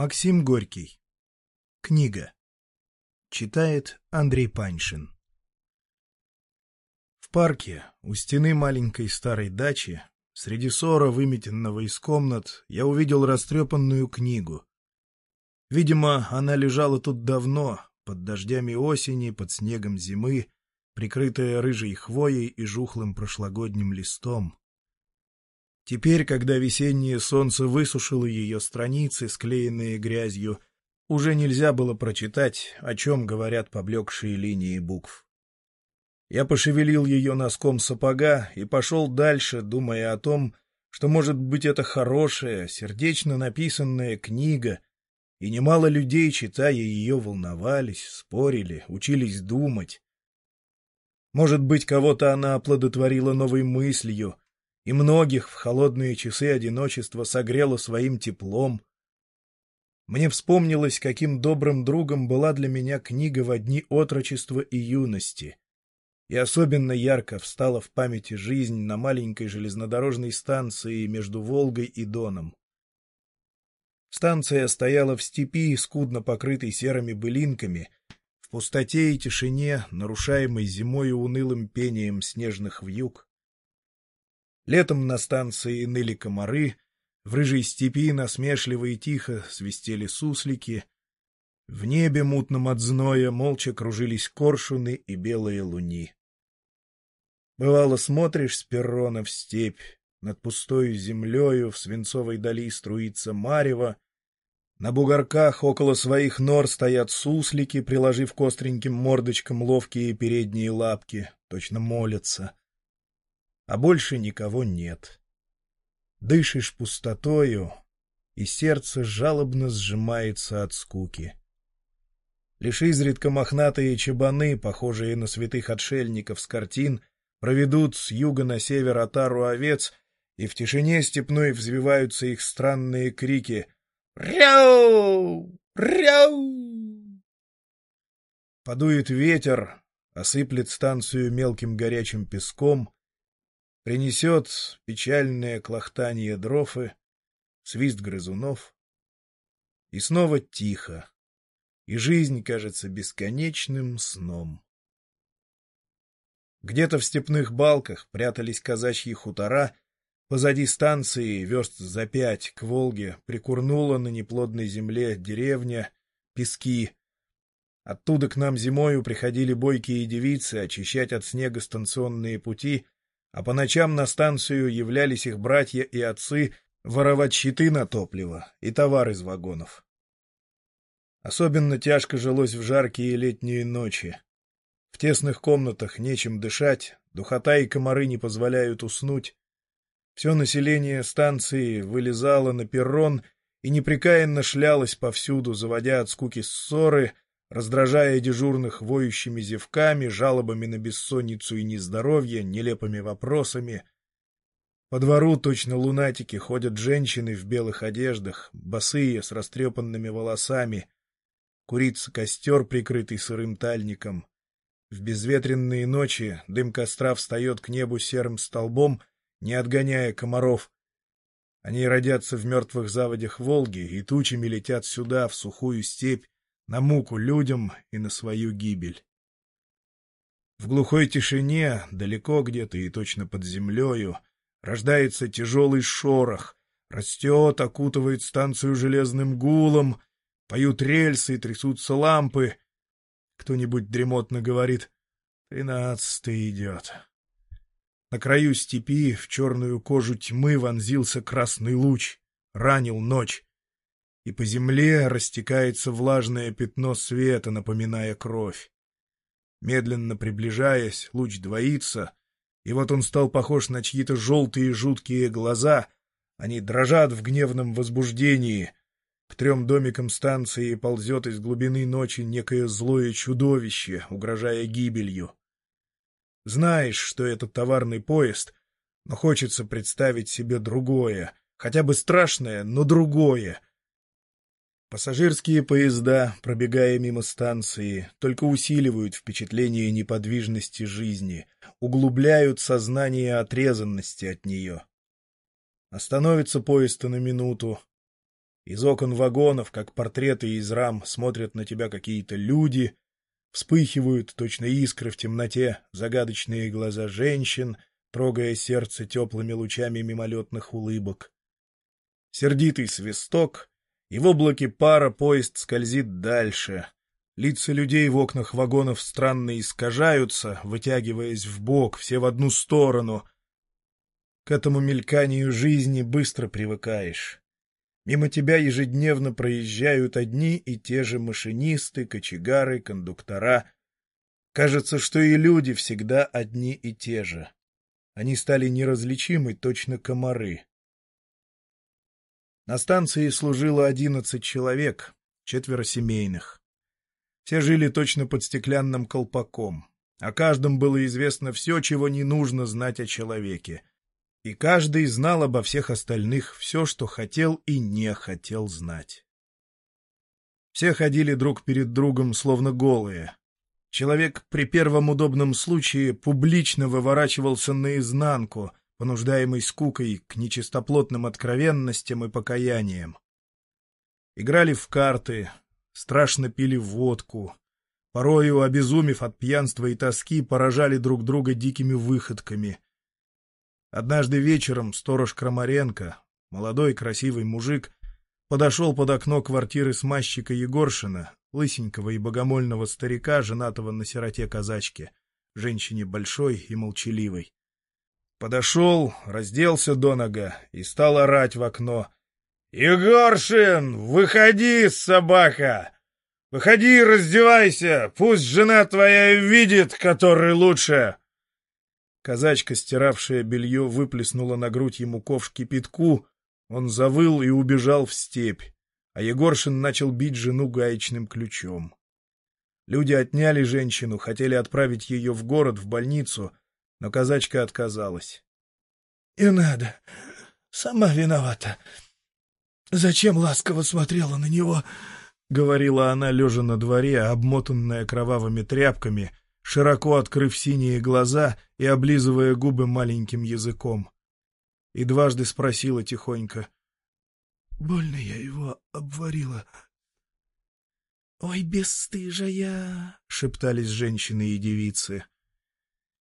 Максим Горький. Книга. Читает Андрей Паншин. В парке, у стены маленькой старой дачи, среди ссора, выметенного из комнат, я увидел растрепанную книгу. Видимо, она лежала тут давно, под дождями осени, под снегом зимы, прикрытая рыжей хвоей и жухлым прошлогодним листом. Теперь, когда весеннее солнце высушило ее страницы, склеенные грязью, уже нельзя было прочитать, о чем говорят поблекшие линии букв. Я пошевелил ее носком сапога и пошел дальше, думая о том, что, может быть, это хорошая, сердечно написанная книга, и немало людей, читая ее, волновались, спорили, учились думать. Может быть, кого-то она оплодотворила новой мыслью, и многих в холодные часы одиночества согрела своим теплом. Мне вспомнилось, каким добрым другом была для меня книга в дни отрочества и юности. И особенно ярко встала в памяти жизнь на маленькой железнодорожной станции между Волгой и Доном. Станция стояла в степи, скудно покрытой серыми былинками, в пустоте и тишине, нарушаемой зимой унылым пением снежных вьюг. Летом на станции ныли комары, в рыжей степи насмешливо и тихо свистели суслики, в небе мутном от зноя молча кружились коршуны и белые луни. Бывало, смотришь с перрона в степь, над пустою землею в свинцовой дали струится марево, на бугорках около своих нор стоят суслики, приложив к остреньким мордочкам ловкие передние лапки, точно молятся а больше никого нет. Дышишь пустотою, и сердце жалобно сжимается от скуки. Лишь изредка мохнатые чабаны, похожие на святых отшельников с картин, проведут с юга на север отару овец, и в тишине степной взвиваются их странные крики «Ряу! Ряу!». Подует ветер, осыплет станцию мелким горячим песком, принесет печальное клохтание дрофы, свист грызунов. И снова тихо, и жизнь кажется бесконечным сном. Где-то в степных балках прятались казачьи хутора, позади станции, верст за пять, к Волге, прикурнула на неплодной земле деревня, пески. Оттуда к нам зимою приходили бойкие девицы очищать от снега станционные пути — а по ночам на станцию являлись их братья и отцы воровать щиты на топливо и товар из вагонов. Особенно тяжко жилось в жаркие летние ночи. В тесных комнатах нечем дышать, духота и комары не позволяют уснуть. Все население станции вылезало на перрон и непрекаянно шлялось повсюду, заводя от скуки ссоры, раздражая дежурных воющими зевками, жалобами на бессонницу и нездоровье, нелепыми вопросами. По двору точно лунатики ходят женщины в белых одеждах, босые, с растрепанными волосами. Курится костер, прикрытый сырым тальником. В безветренные ночи дым костра встает к небу серым столбом, не отгоняя комаров. Они родятся в мертвых заводях Волги и тучами летят сюда, в сухую степь, на муку людям и на свою гибель. В глухой тишине, далеко где-то и точно под землею, рождается тяжелый шорох, растет, окутывает станцию железным гулом, поют рельсы и трясутся лампы. Кто-нибудь дремотно говорит «Тринадцатый идет». На краю степи в черную кожу тьмы вонзился красный луч, ранил ночь и по земле растекается влажное пятно света, напоминая кровь. Медленно приближаясь, луч двоится, и вот он стал похож на чьи-то желтые жуткие глаза, они дрожат в гневном возбуждении. К трем домикам станции ползет из глубины ночи некое злое чудовище, угрожая гибелью. Знаешь, что это товарный поезд, но хочется представить себе другое, хотя бы страшное, но другое — Пассажирские поезда, пробегая мимо станции, только усиливают впечатление неподвижности жизни, углубляют сознание отрезанности от нее. Остановится поезд на минуту, Из окон вагонов, как портреты из рам, смотрят на тебя какие-то люди, вспыхивают точно искры в темноте, загадочные глаза женщин, трогая сердце теплыми лучами мимолетных улыбок. Сердитый свисток, и в облаке пара поезд скользит дальше. Лица людей в окнах вагонов странно искажаются, вытягиваясь в бок, все в одну сторону. К этому мельканию жизни быстро привыкаешь. Мимо тебя ежедневно проезжают одни и те же машинисты, кочегары, кондуктора. Кажется, что и люди всегда одни и те же. Они стали неразличимы, точно комары. На станции служило одиннадцать человек, четверо семейных. Все жили точно под стеклянным колпаком. О каждом было известно все, чего не нужно знать о человеке. И каждый знал обо всех остальных все, что хотел и не хотел знать. Все ходили друг перед другом, словно голые. Человек при первом удобном случае публично выворачивался наизнанку, понуждаемый скукой к нечистоплотным откровенностям и покаяниям. Играли в карты, страшно пили водку, порою, обезумев от пьянства и тоски, поражали друг друга дикими выходками. Однажды вечером сторож Крамаренко, молодой красивый мужик, подошел под окно квартиры смазчика Егоршина, лысенького и богомольного старика, женатого на сироте казачки, женщине большой и молчаливой. Подошел, разделся до нога и стал орать в окно. — Егоршин, выходи, собака! Выходи, раздевайся, пусть жена твоя видит, который лучше! Казачка, стиравшая белье, выплеснула на грудь ему ковш кипятку, он завыл и убежал в степь, а Егоршин начал бить жену гаечным ключом. Люди отняли женщину, хотели отправить ее в город, в больницу, но казачка отказалась. — И надо. Сама виновата. Зачем ласково смотрела на него? — говорила она, лежа на дворе, обмотанная кровавыми тряпками, широко открыв синие глаза и облизывая губы маленьким языком. И дважды спросила тихонько. — Больно я его обварила. — Ой, бесстыжая! — шептались женщины и девицы.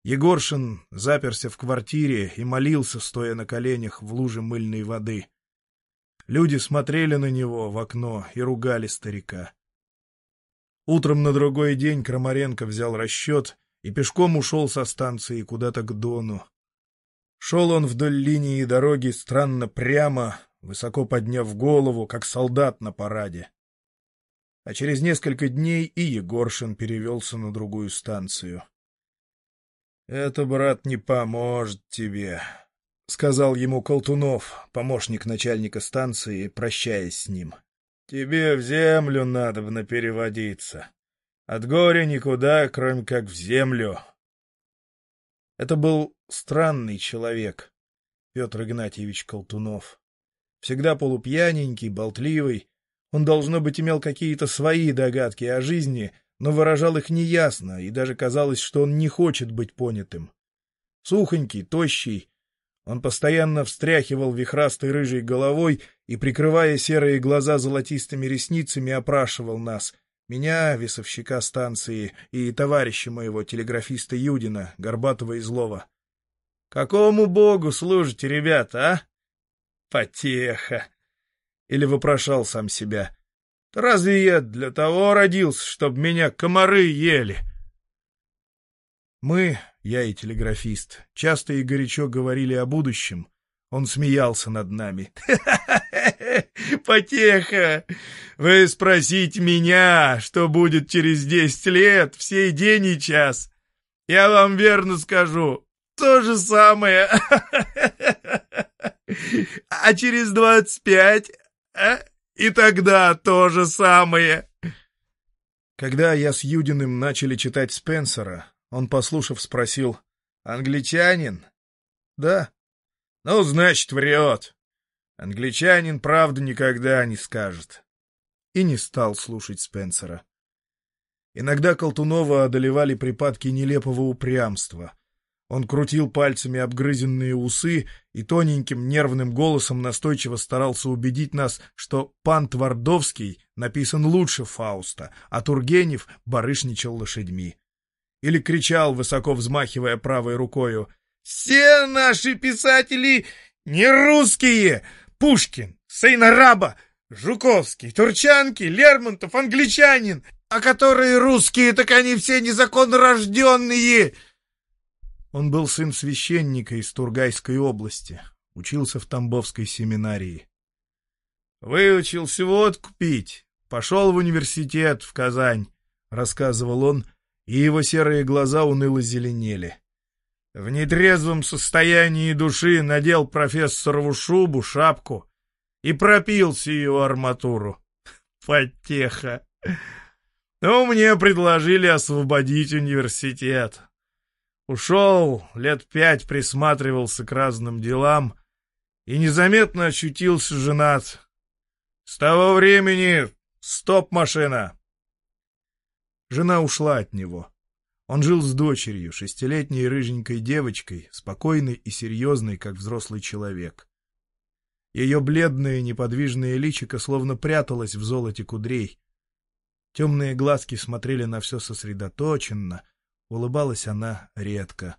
Егоршин заперся в квартире и молился, стоя на коленях в луже мыльной воды. Люди смотрели на него в окно и ругали старика. Утром на другой день Крамаренко взял расчет и пешком ушел со станции куда-то к Дону. Шел он вдоль линии дороги странно прямо, высоко подняв голову, как солдат на параде. А через несколько дней и Егоршин перевелся на другую станцию. «Это, брат, не поможет тебе», — сказал ему Колтунов, помощник начальника станции, прощаясь с ним. «Тебе в землю надо переводиться. От горя никуда, кроме как в землю». Это был странный человек, Петр Игнатьевич Колтунов. Всегда полупьяненький, болтливый. Он, должно быть, имел какие-то свои догадки о жизни — но выражал их неясно, и даже казалось, что он не хочет быть понятым. Сухонький, тощий, он постоянно встряхивал вихрастой рыжей головой и, прикрывая серые глаза золотистыми ресницами, опрашивал нас, меня, весовщика станции, и товарища моего, телеграфиста Юдина, Горбатого и Злого. — Какому богу служите, ребята, а? — Потеха! Или вопрошал сам себя. Разве я для того родился, чтобы меня комары ели? Мы, я и телеграфист, часто и горячо говорили о будущем. Он смеялся над нами. «Потеха! Вы спросите меня, что будет через десять лет, в сей день и час. Я вам верно скажу, то же самое. А через двадцать пять... И тогда то же самое. Когда я с Юдиным начали читать Спенсера, он, послушав, спросил, «Англичанин?» «Да». «Ну, значит, врет. Англичанин правду никогда не скажет». И не стал слушать Спенсера. Иногда Колтунова одолевали припадки нелепого упрямства. Он крутил пальцами обгрызенные усы и тоненьким нервным голосом настойчиво старался убедить нас, что пан Твардовский написан лучше Фауста, а Тургенев барышничал лошадьми. Или кричал, высоко взмахивая правой рукою, «Все наши писатели не русские! Пушкин, Сейнараба, Жуковский, Турчанки, Лермонтов, англичанин, а которые русские, так они все незаконно рожденные!» Он был сын священника из Тургайской области, учился в Тамбовской семинарии. «Выучился водку пить, пошел в университет в Казань», — рассказывал он, и его серые глаза уныло зеленели. В нетрезвом состоянии души надел профессорову шубу, шапку и пропился ее арматуру. Потеха! Ну, мне предложили освободить университет. Ушел, лет пять присматривался к разным делам и незаметно ощутился женат. С того времени стоп-машина. Жена ушла от него. Он жил с дочерью, шестилетней рыженькой девочкой, спокойной и серьезной, как взрослый человек. Ее бледное неподвижное личико словно пряталось в золоте кудрей. Темные глазки смотрели на все сосредоточенно — Улыбалась она редко.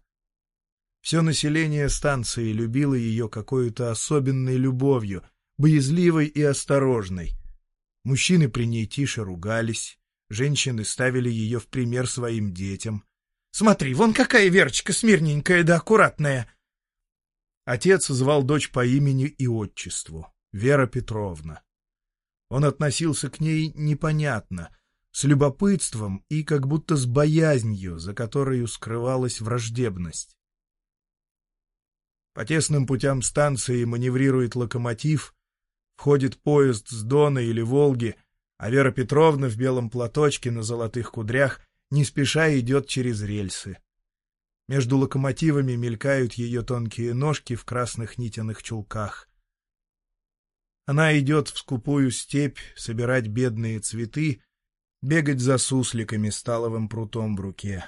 Все население станции любило ее какой-то особенной любовью, боязливой и осторожной. Мужчины при ней тише ругались, женщины ставили ее в пример своим детям. «Смотри, вон какая Верочка смирненькая да аккуратная!» Отец звал дочь по имени и отчеству — Вера Петровна. Он относился к ней непонятно, с любопытством и как будто с боязнью, за которой скрывалась враждебность. По тесным путям станции маневрирует локомотив, входит поезд с Дона или Волги, а Вера Петровна в белом платочке на золотых кудрях не спеша идет через рельсы. Между локомотивами мелькают ее тонкие ножки в красных нитяных чулках. Она идет в скупую степь собирать бедные цветы, бегать за сусликами с таловым прутом в руке.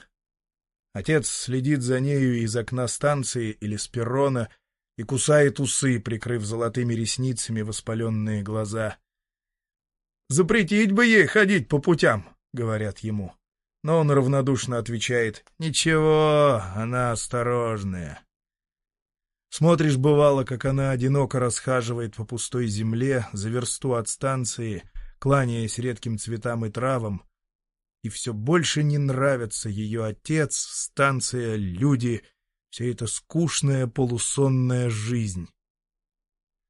Отец следит за нею из окна станции или с перрона и кусает усы, прикрыв золотыми ресницами воспаленные глаза. «Запретить бы ей ходить по путям», — говорят ему. Но он равнодушно отвечает, «Ничего, она осторожная». Смотришь, бывало, как она одиноко расхаживает по пустой земле за версту от станции — кланяясь редким цветам и травам, и все больше не нравится ее отец, станция, люди, вся эта скучная полусонная жизнь.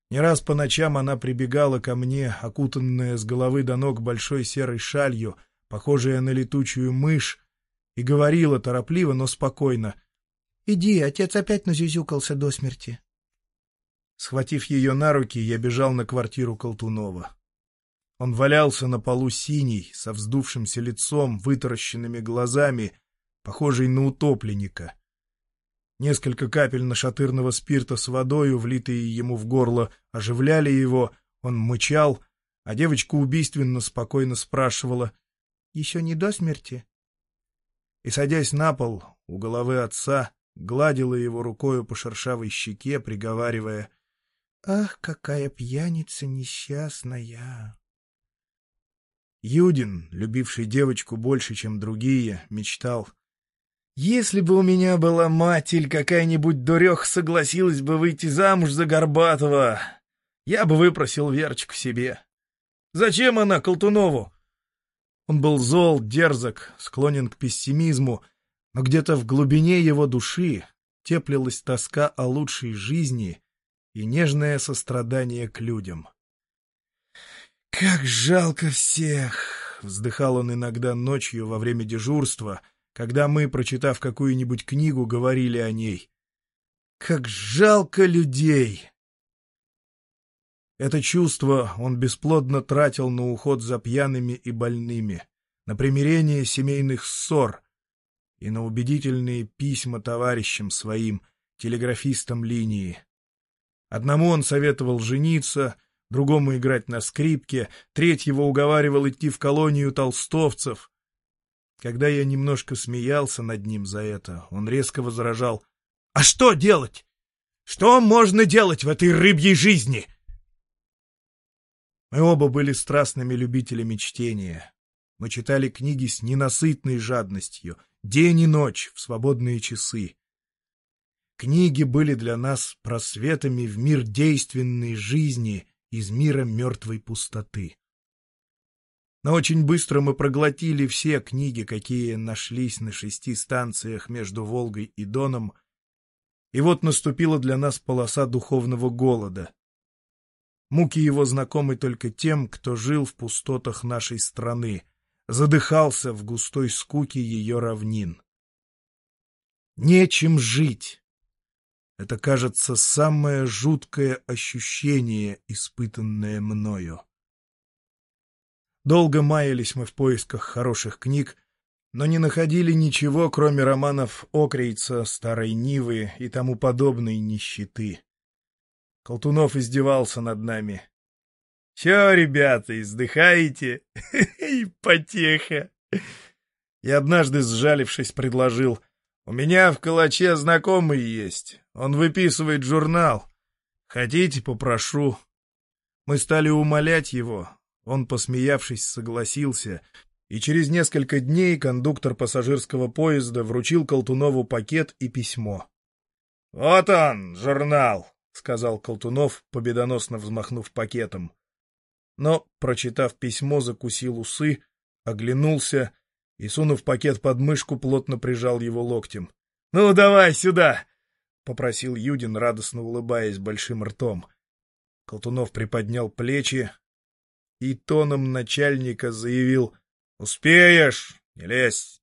Не раз по ночам она прибегала ко мне, окутанная с головы до ног большой серой шалью, похожая на летучую мышь, и говорила торопливо, но спокойно. — Иди, отец опять назюзюкался до смерти. Схватив ее на руки, я бежал на квартиру Колтунова. Он валялся на полу синий, со вздувшимся лицом, вытаращенными глазами, похожий на утопленника. Несколько капель нашатырного спирта с водою, влитые ему в горло, оживляли его, он мычал, а девочка убийственно спокойно спрашивала «Еще не до смерти?» И, садясь на пол у головы отца, гладила его рукою по шершавой щеке, приговаривая «Ах, какая пьяница несчастная!» Юдин, любивший девочку больше, чем другие, мечтал. «Если бы у меня была мать или какая-нибудь дурех согласилась бы выйти замуж за Горбатова, я бы выпросил Верочку себе. Зачем она Колтунову?» Он был зол, дерзок, склонен к пессимизму, но где-то в глубине его души теплилась тоска о лучшей жизни и нежное сострадание к людям. «Как жалко всех!» — вздыхал он иногда ночью во время дежурства, когда мы, прочитав какую-нибудь книгу, говорили о ней. «Как жалко людей!» Это чувство он бесплодно тратил на уход за пьяными и больными, на примирение семейных ссор и на убедительные письма товарищам своим, телеграфистам линии. Одному он советовал жениться — другому играть на скрипке, третьего уговаривал идти в колонию толстовцев. Когда я немножко смеялся над ним за это, он резко возражал А что делать? Что можно делать в этой рыбьей жизни? Мы оба были страстными любителями чтения. Мы читали книги с ненасытной жадностью, день и ночь, в свободные часы. Книги были для нас просветами в мир действенной жизни из мира мертвой пустоты. Но очень быстро мы проглотили все книги, какие нашлись на шести станциях между Волгой и Доном, и вот наступила для нас полоса духовного голода. Муки его знакомы только тем, кто жил в пустотах нашей страны, задыхался в густой скуке ее равнин. Нечем жить. Это, кажется, самое жуткое ощущение, испытанное мною. Долго маялись мы в поисках хороших книг, но не находили ничего, кроме романов Окрейца, Старой Нивы и тому подобной нищеты. Колтунов издевался над нами. — Чё, ребята, издыхаете? Потеха! И однажды, сжалившись, предложил. — У меня в Калаче знакомый есть. Он выписывает журнал. Хотите, попрошу. Мы стали умолять его. Он, посмеявшись, согласился, и через несколько дней кондуктор пассажирского поезда вручил Колтунову пакет и письмо. — Вот он, журнал! — сказал Колтунов, победоносно взмахнув пакетом. Но, прочитав письмо, закусил усы, оглянулся и, сунув пакет под мышку, плотно прижал его локтем. — Ну, давай сюда! — попросил Юдин, радостно улыбаясь большим ртом. Колтунов приподнял плечи и тоном начальника заявил «Успеешь! Не лезь!»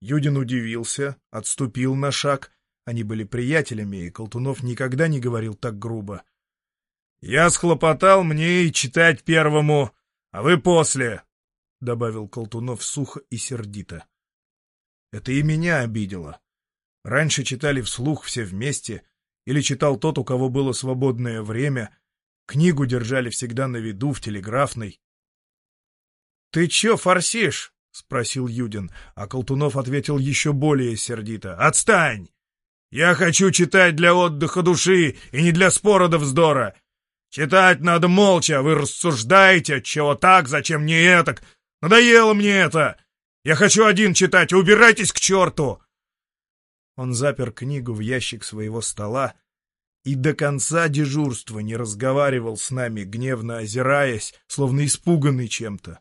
Юдин удивился, отступил на шаг — они были приятелями, и Колтунов никогда не говорил так грубо. «Я схлопотал мне и читать первому, а вы после», — добавил Колтунов сухо и сердито. Это и меня обидело. Раньше читали вслух все вместе, или читал тот, у кого было свободное время, книгу держали всегда на виду в телеграфной. — Ты чё форсишь? — спросил Юдин, а Колтунов ответил еще более сердито. — Отстань! Я хочу читать для отдыха души и не для спора да вздора. Читать надо молча, вы рассуждаете, чего так, зачем не этак. Надоело мне это. Я хочу один читать, убирайтесь к черту!» Он запер книгу в ящик своего стола и до конца дежурства не разговаривал с нами, гневно озираясь, словно испуганный чем-то.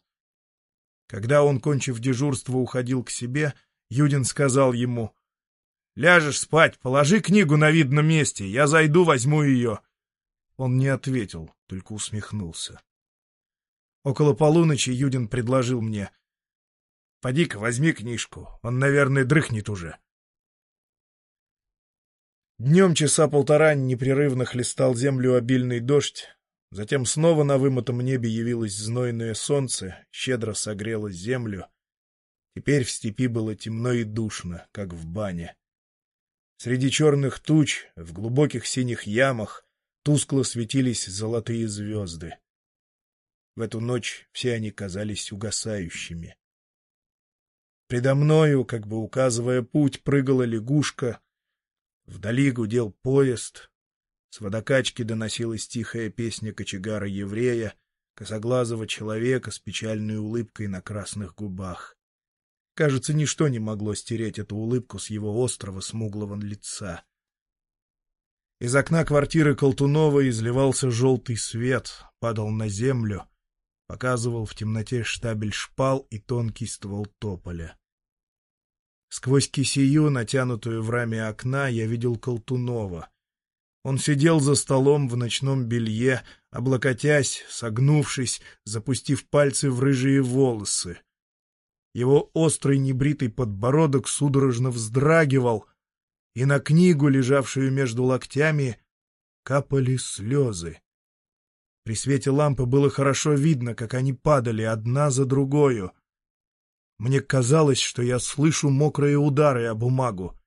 Когда он, кончив дежурство, уходил к себе, Юдин сказал ему — Ляжешь спать, положи книгу на видном месте, я зайду, возьму ее. Он не ответил, только усмехнулся. Около полуночи Юдин предложил мне. — Поди-ка, возьми книжку, он, наверное, дрыхнет уже. Днем часа полтора непрерывно хлестал землю обильный дождь, затем снова на вымотом небе явилось знойное солнце, щедро согрело землю. Теперь в степи было темно и душно, как в бане. Среди черных туч, в глубоких синих ямах, тускло светились золотые звезды. В эту ночь все они казались угасающими. Предо мною, как бы указывая путь, прыгала лягушка. Вдали гудел поезд. С водокачки доносилась тихая песня кочегара-еврея, косоглазого человека с печальной улыбкой на красных губах. Кажется, ничто не могло стереть эту улыбку с его острого смуглого лица. Из окна квартиры Колтунова изливался желтый свет, падал на землю, показывал в темноте штабель шпал и тонкий ствол тополя. Сквозь кисею, натянутую в раме окна, я видел Колтунова. Он сидел за столом в ночном белье, облокотясь, согнувшись, запустив пальцы в рыжие волосы. Его острый небритый подбородок судорожно вздрагивал, и на книгу, лежавшую между локтями, капали слезы. При свете лампы было хорошо видно, как они падали одна за другою. Мне казалось, что я слышу мокрые удары о бумагу.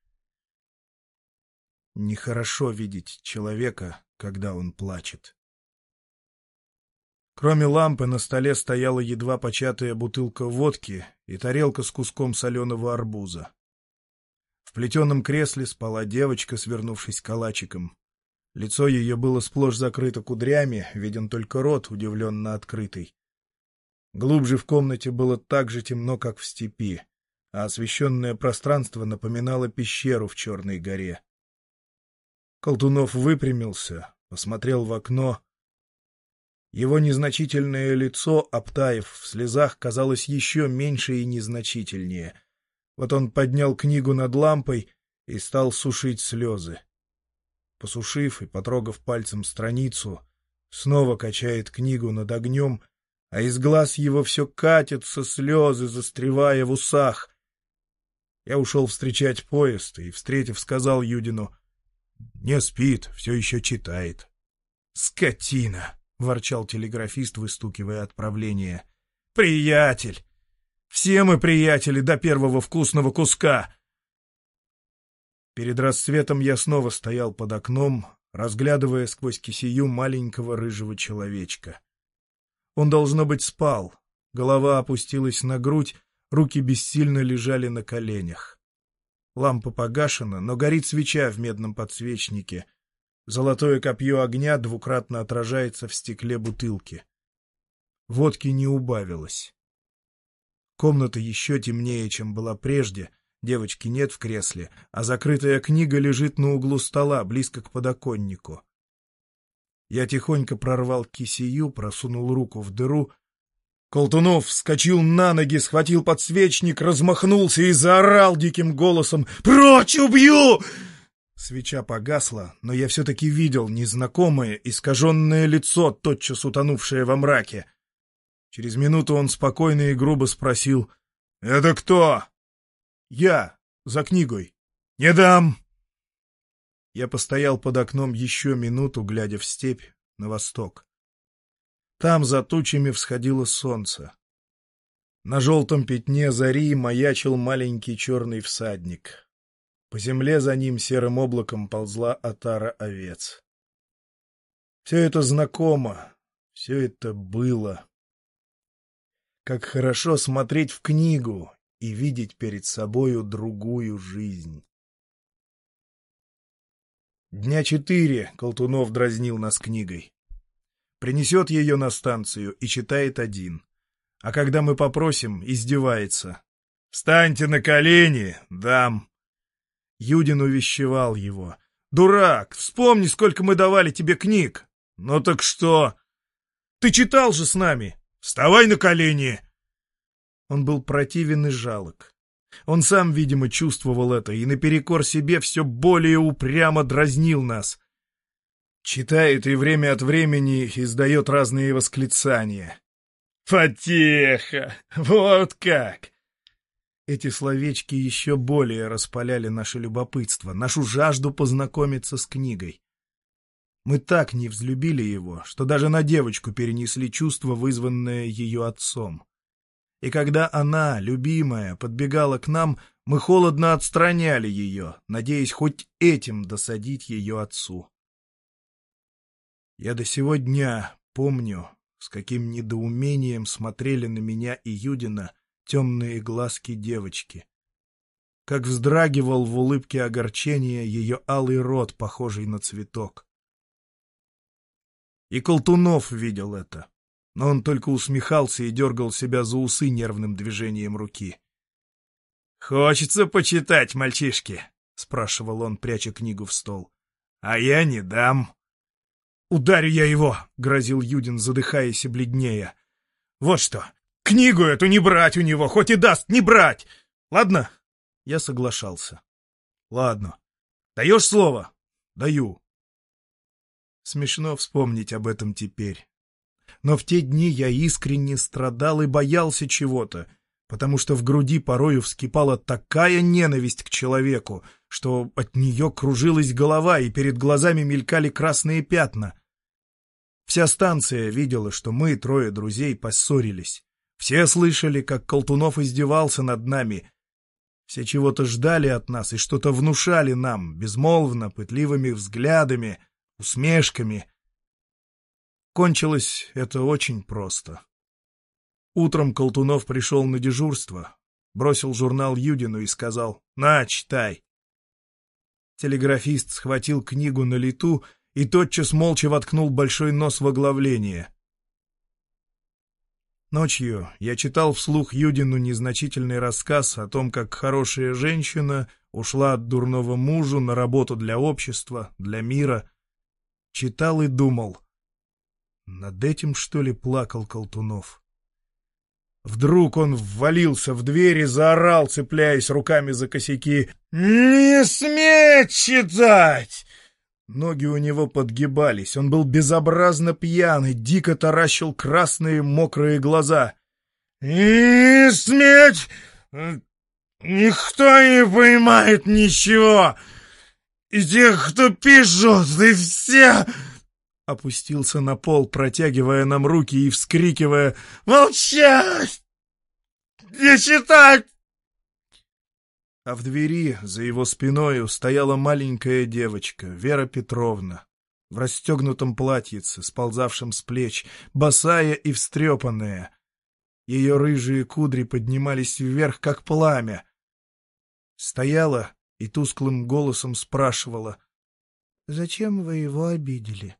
Нехорошо видеть человека, когда он плачет. Кроме лампы на столе стояла едва початая бутылка водки и тарелка с куском соленого арбуза. В плетеном кресле спала девочка, свернувшись калачиком. Лицо ее было сплошь закрыто кудрями, виден только рот, удивленно открытый. Глубже в комнате было так же темно, как в степи, а освещенное пространство напоминало пещеру в Черной горе. Колтунов выпрямился, посмотрел в окно. Его незначительное лицо, обтаив в слезах, казалось еще меньше и незначительнее. Вот он поднял книгу над лампой и стал сушить слезы. Посушив и потрогав пальцем страницу, снова качает книгу над огнем, а из глаз его все катятся слезы, застревая в усах. Я ушел встречать поезд и, встретив, сказал Юдину, «Не спит, все еще читает». «Скотина!» — ворчал телеграфист, выстукивая отправление. «Приятель! Все мы приятели до первого вкусного куска!» Перед рассветом я снова стоял под окном, разглядывая сквозь кисею маленького рыжего человечка. Он, должно быть, спал. Голова опустилась на грудь, руки бессильно лежали на коленях. Лампа погашена, но горит свеча в медном подсвечнике. Золотое копье огня двукратно отражается в стекле бутылки. Водки не убавилось. Комната еще темнее, чем была прежде. Девочки нет в кресле, а закрытая книга лежит на углу стола, близко к подоконнику. Я тихонько прорвал кисею, просунул руку в дыру. Колтунов вскочил на ноги, схватил подсвечник, размахнулся и заорал диким голосом «Прочь, убью!» Свеча погасла, но я все-таки видел незнакомое, искаженное лицо, тотчас утонувшее во мраке. Через минуту он спокойно и грубо спросил «Это кто?» «Я, за книгой». «Не дам!» Я постоял под окном еще минуту, глядя в степь на восток. Там за тучами всходило солнце. На желтом пятне зари маячил маленький черный всадник. По земле за ним серым облаком ползла отара овец. Все это знакомо, все это было. Как хорошо смотреть в книгу и видеть перед собою другую жизнь. Дня четыре Колтунов дразнил нас книгой. Принесет ее на станцию и читает один. А когда мы попросим, издевается. «Встаньте на колени, дам!» Юдин увещевал его. «Дурак, вспомни, сколько мы давали тебе книг!» «Ну так что?» «Ты читал же с нами!» «Вставай на колени!» Он был противен и жалок. Он сам, видимо, чувствовал это и наперекор себе все более упрямо дразнил нас. Читает и время от времени издает разные восклицания. «Потеха! Вот как!» Эти словечки еще более распаляли наше любопытство, нашу жажду познакомиться с книгой. Мы так не взлюбили его, что даже на девочку перенесли чувство, вызванное ее отцом и когда она, любимая, подбегала к нам, мы холодно отстраняли ее, надеясь хоть этим досадить ее отцу. Я до сего дня помню, с каким недоумением смотрели на меня и Юдина темные глазки девочки. Как вздрагивал в улыбке огорчения ее алый рот, похожий на цветок. И Колтунов видел это но он только усмехался и дергал себя за усы нервным движением руки. «Хочется почитать, мальчишки?» — спрашивал он, пряча книгу в стол. «А я не дам». «Ударю я его!» — грозил Юдин, задыхаясь и бледнее. «Вот что! Книгу эту не брать у него, хоть и даст, не брать! Ладно?» Я соглашался. «Ладно. Даешь слово?» «Даю». Смешно вспомнить об этом теперь. Но в те дни я искренне страдал и боялся чего-то, потому что в груди порою вскипала такая ненависть к человеку, что от нее кружилась голова и перед глазами мелькали красные пятна. Вся станция видела, что мы, трое друзей, поссорились. Все слышали, как Колтунов издевался над нами. Все чего-то ждали от нас и что-то внушали нам, безмолвно, пытливыми взглядами, усмешками — Кончилось это очень просто. Утром Колтунов пришел на дежурство, бросил журнал Юдину и сказал «На, читай». Телеграфист схватил книгу на лету и тотчас молча воткнул большой нос в оглавление. Ночью я читал вслух Юдину незначительный рассказ о том, как хорошая женщина ушла от дурного мужу на работу для общества, для мира. Читал и думал. Над этим, что ли, плакал Колтунов? Вдруг он ввалился в дверь и заорал, цепляясь руками за косяки. «Не сметь читать!» Ноги у него подгибались, он был безобразно пьян и дико таращил красные мокрые глаза. «Не сметь! Никто не понимает ничего! И тех, кто пишут, и все...» Опустился на пол, протягивая нам руки и вскрикивая «Молчать! Не читать!» а в двери за его спиною стояла маленькая девочка, Вера Петровна, в расстегнутом платьице, сползавшем с плеч, босая и встрепанная. Ее рыжие кудри поднимались вверх, как пламя. Стояла и тусклым голосом спрашивала, «Зачем вы его обидели?»